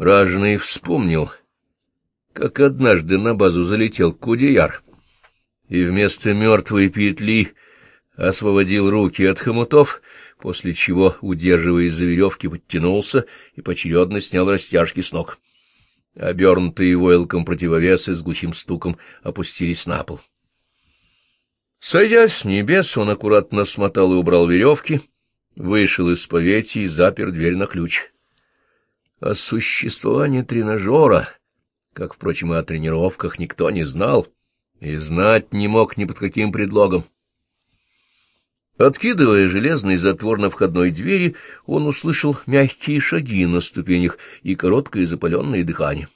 Ражный вспомнил, как однажды на базу залетел Кудеяр, и вместо мертвой петли освободил руки от хомутов, после чего, удерживаясь за веревки, подтянулся и поочередно снял растяжки с ног. Обернутые войлком противовесы с глухим стуком опустились на пол. Сойдя с небес, он аккуратно смотал и убрал веревки, вышел из повети и запер дверь на ключ. О существовании тренажера, как, впрочем, и о тренировках, никто не знал и знать не мог ни под каким предлогом. Откидывая железный затвор на входной двери, он услышал мягкие шаги на ступенях и короткое запаленное дыхание.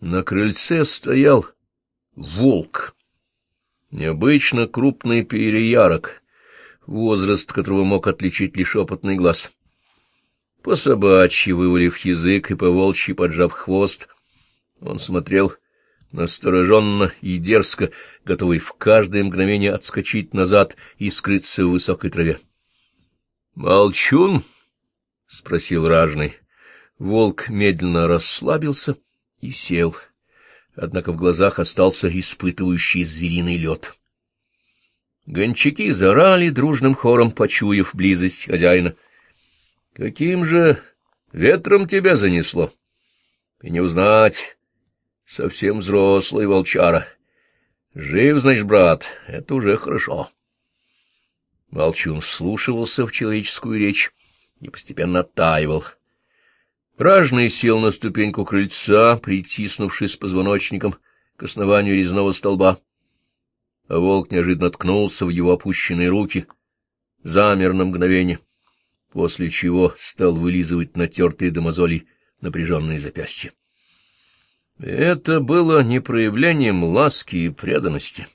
На крыльце стоял волк, необычно крупный переярок, возраст которого мог отличить лишь опытный глаз. По собачьи вывалив язык и по волчьи поджав хвост, он смотрел настороженно и дерзко, готовый в каждое мгновение отскочить назад и скрыться в высокой траве. — Молчун? — спросил ражный. Волк медленно расслабился и сел, однако в глазах остался испытывающий звериный лед. Гончаки зарали дружным хором, почуяв близость хозяина. — Каким же ветром тебя занесло? И не узнать Совсем взрослый волчара. Жив, значит, брат, это уже хорошо. Волчун вслушивался в человеческую речь и постепенно оттаивал. Ражный сел на ступеньку крыльца, притиснувшись позвоночником к основанию резного столба. А волк неожиданно ткнулся в его опущенные руки, замер на мгновение, после чего стал вылизывать натертые до мозолей напряженные запястья. Это было не проявлением ласки и преданности,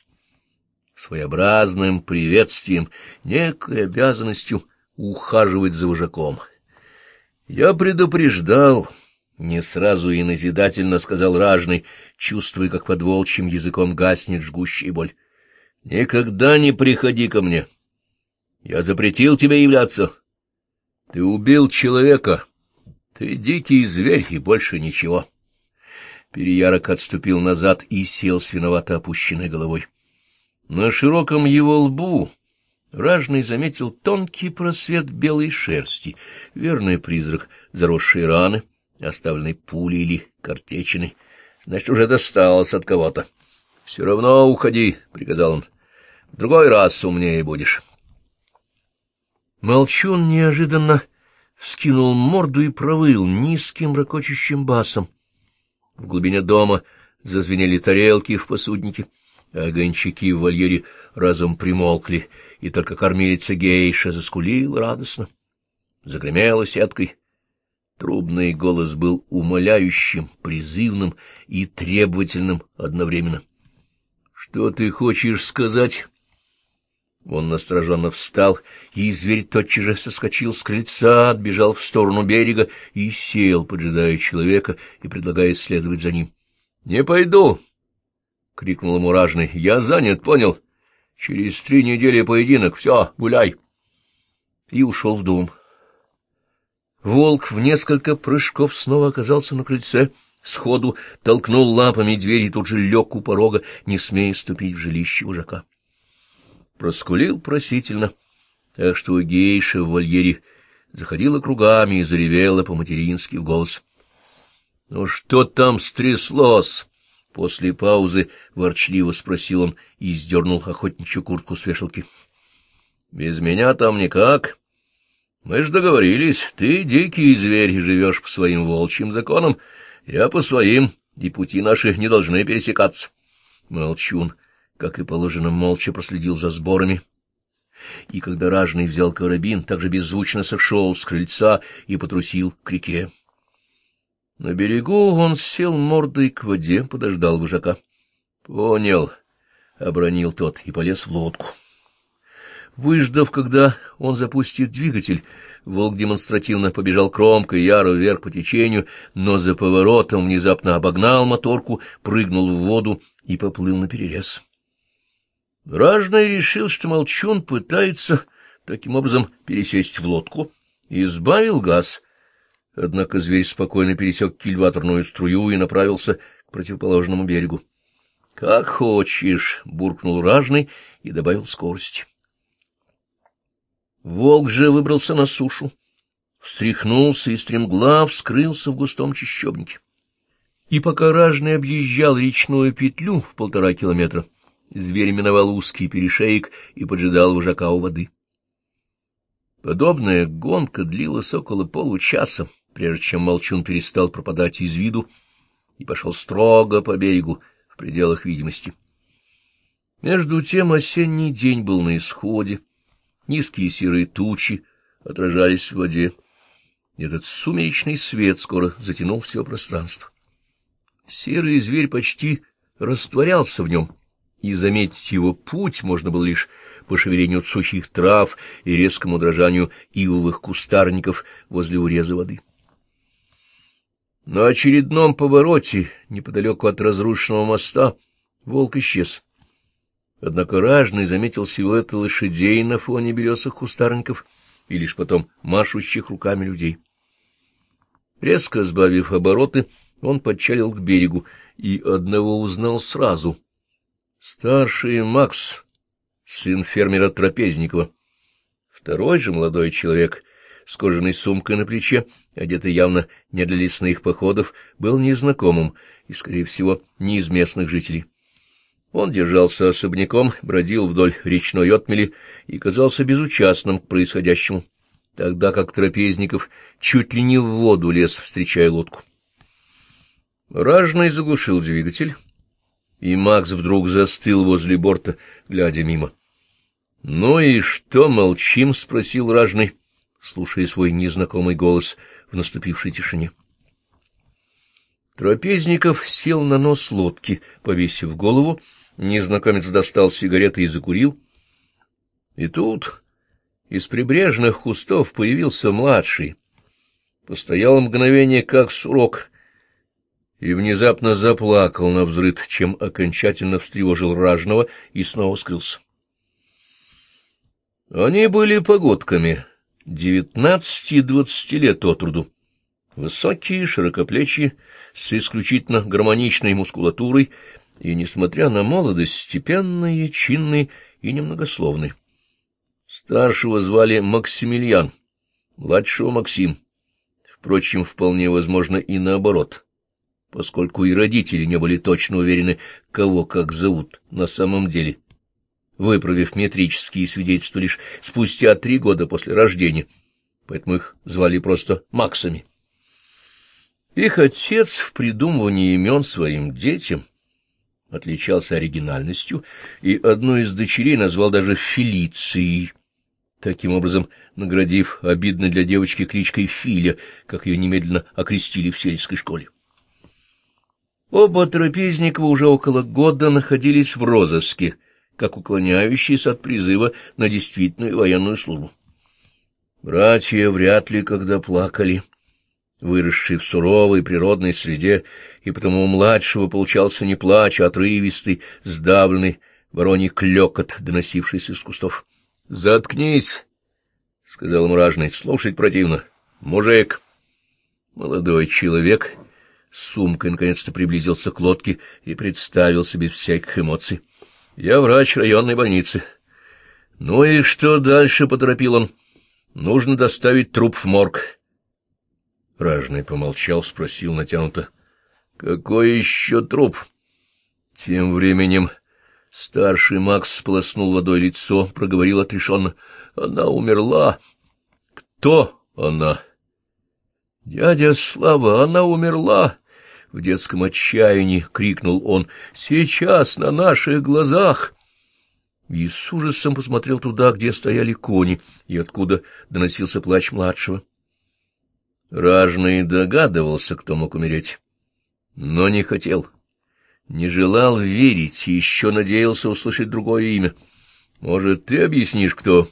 своеобразным приветствием, некой обязанностью ухаживать за вожаком. Я предупреждал, не сразу и назидательно сказал ражный, чувствуя, как под волчьим языком гаснет жгущая боль. Никогда не приходи ко мне. Я запретил тебе являться. Ты убил человека. Ты дикий зверь и больше ничего. Переярок отступил назад и сел с виновато опущенной головой. На широком его лбу ражный заметил тонкий просвет белой шерсти, верный призрак заросшей раны, оставленной пулей или картечиной. Значит, уже досталось от кого-то. — Все равно уходи, — приказал он. — В другой раз умнее будешь. Молчун неожиданно вскинул морду и провыл низким ракочущим басом. В глубине дома зазвенели тарелки в посуднике, а в вольере разом примолкли, и только кормилица гейша заскулила радостно. Загремела сеткой. Трубный голос был умоляющим, призывным и требовательным одновременно. — Что ты хочешь сказать? Он настороженно встал, и зверь тотчас же соскочил с крыльца, отбежал в сторону берега и сел, поджидая человека и предлагая следовать за ним. — Не пойду! — крикнул ему ражный. — Я занят, понял? Через три недели поединок. Все, гуляй! И ушел в дом. Волк в несколько прыжков снова оказался на крыльце, сходу толкнул лапами дверь и тут же лег у порога, не смея ступить в жилище вожака проскулил просительно, так что гейша в вольере заходила кругами и заревела по-матерински в голос. — Ну что там стряслось? — после паузы ворчливо спросил он и сдернул охотничью куртку с вешалки. — Без меня там никак. Мы ж договорились, ты дикий зверь живешь по своим волчьим законам, я по своим, и пути наши не должны пересекаться. Молчун как и положено, молча проследил за сборами. И когда ражный взял карабин, также беззвучно сошел с крыльца и потрусил к реке. На берегу он сел мордой к воде, подождал вожака. — Понял, — обронил тот и полез в лодку. Выждав, когда он запустит двигатель, волк демонстративно побежал кромкой яру вверх по течению, но за поворотом внезапно обогнал моторку, прыгнул в воду и поплыл на перерез. Ражный решил, что Молчун пытается таким образом пересесть в лодку, и сбавил газ. Однако зверь спокойно пересек кильваторную струю и направился к противоположному берегу. — Как хочешь, — буркнул ражный и добавил скорости. Волк же выбрался на сушу, встряхнулся и стремглав скрылся в густом чащобнике. И пока ражный объезжал речную петлю в полтора километра, зверь миновал узкий перешеек и поджидал вожака у воды. Подобная гонка длилась около получаса, прежде чем молчун перестал пропадать из виду и пошел строго по берегу в пределах видимости. Между тем осенний день был на исходе, низкие серые тучи отражались в воде. Этот сумеречный свет скоро затянул все пространство. Серый зверь почти растворялся в нем, и заметить его путь можно было лишь по шевелению сухих трав и резкому дрожанию ивовых кустарников возле уреза воды. На очередном повороте, неподалеку от разрушенного моста, волк исчез. Однако ражный заметил силуэты лошадей на фоне белесых кустарников и лишь потом машущих руками людей. Резко сбавив обороты, он подчалил к берегу и одного узнал сразу. Старший Макс, сын фермера Трапезникова. Второй же молодой человек с кожаной сумкой на плече, одетый явно не для лесных походов, был незнакомым и, скорее всего, не из местных жителей. Он держался особняком, бродил вдоль речной отмели и казался безучастным к происходящему, тогда как Трапезников чуть ли не в воду лез, встречая лодку. Ражный заглушил двигатель, и Макс вдруг застыл возле борта, глядя мимо. — Ну и что молчим? — спросил Ражный, слушая свой незнакомый голос в наступившей тишине. Трапезников сел на нос лодки, повесив голову, незнакомец достал сигареты и закурил. И тут из прибрежных кустов появился младший. Постоял мгновение, как сурок, и внезапно заплакал на взрыд, чем окончательно встревожил ражного и снова скрылся. Они были погодками, девятнадцати и двадцати лет от роду. Высокие, широкоплечие, с исключительно гармоничной мускулатурой, и, несмотря на молодость, степенные, чинные и немногословные. Старшего звали Максимилиан, младшего Максим. Впрочем, вполне возможно и наоборот поскольку и родители не были точно уверены, кого как зовут на самом деле, выправив метрические свидетельства лишь спустя три года после рождения, поэтому их звали просто Максами. Их отец в придумывании имен своим детям отличался оригинальностью, и одну из дочерей назвал даже Фелицией, таким образом наградив обидно для девочки кличкой Филя, как ее немедленно окрестили в сельской школе. Оба Трапезникова уже около года находились в розыске, как уклоняющиеся от призыва на действительную военную службу. Братья вряд ли когда плакали, выросшие в суровой природной среде, и потому у младшего получался не плач, а отрывистый, сдавленный вороний клекот, доносившийся из кустов. — Заткнись! — сказал мражный. — Слушать противно. — Мужик! Молодой человек сумкой наконец-то приблизился к лодке и представился без всяких эмоций. — Я врач районной больницы. — Ну и что дальше? — поторопил он. — Нужно доставить труп в морг. Ражный помолчал, спросил натянуто. — Какой еще труп? Тем временем старший Макс сполоснул водой лицо, проговорил отрешенно. — Она умерла. — Кто она? — Дядя Слава, она умерла. В детском отчаянии крикнул он «Сейчас на наших глазах!» И с ужасом посмотрел туда, где стояли кони, и откуда доносился плач младшего. Ражный догадывался, кто мог умереть, но не хотел, не желал верить и еще надеялся услышать другое имя. «Может, ты объяснишь, кто?»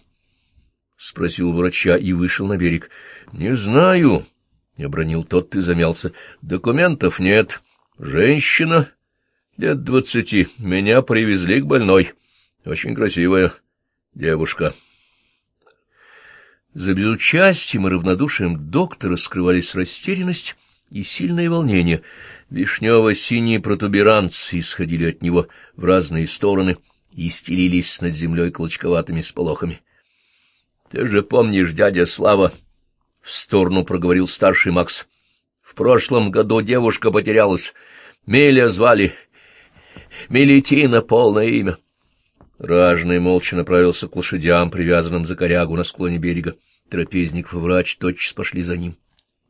— спросил врача и вышел на берег. «Не знаю», — обронил тот, ты замялся. — Документов нет. Женщина лет двадцати. Меня привезли к больной. Очень красивая девушка. За безучастием и равнодушием доктора скрывались растерянность и сильное волнение. Вишнево-синие протуберанцы исходили от него в разные стороны и стелились над землей клочковатыми сполохами. — Ты же помнишь, дядя Слава? — в сторону проговорил старший Макс. — В прошлом году девушка потерялась. Миля звали. Мелитина — полное имя. Ражный молча направился к лошадям, привязанным за корягу на склоне берега. Трапезник и врач тотчас пошли за ним.